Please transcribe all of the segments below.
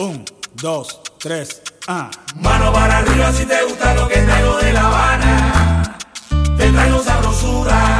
Un, dos, tres, ah. Mano para arriba si te gusta lo que traigo de La Habana. Te traigo sabrosura.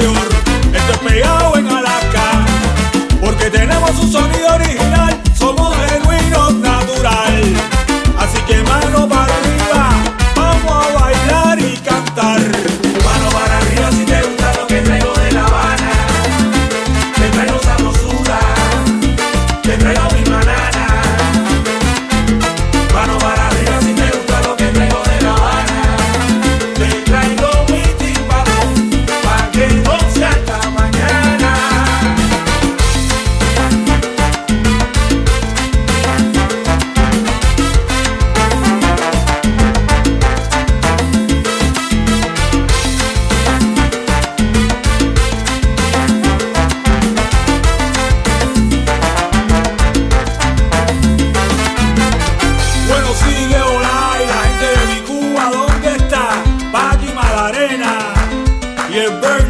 Esto es pegado en Alaska, porque tenemos un sonido original, somos genuinos natural. Así que mano para arriba, vamos a bailar y cantar. Yeah, burn.